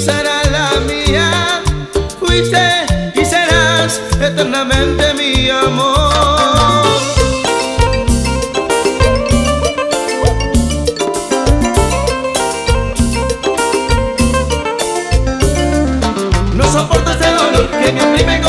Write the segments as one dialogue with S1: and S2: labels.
S1: será la mía. Fuiste y serás eternamente mi amor. No soportas el dolor que me oprime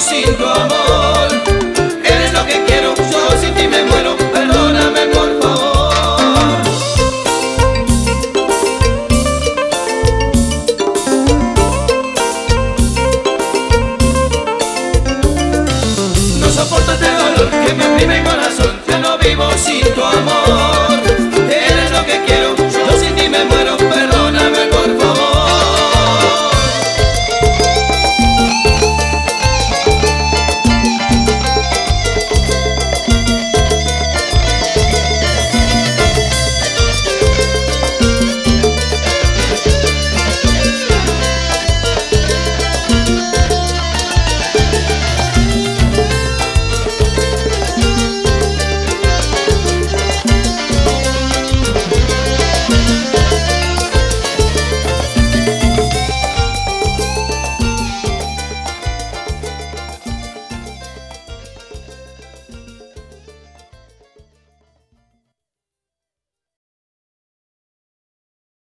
S1: sin tu amor. Eres lo que quiero, yo sin ti me muero. Perdóname por favor. No soporto este dolor que me oprime con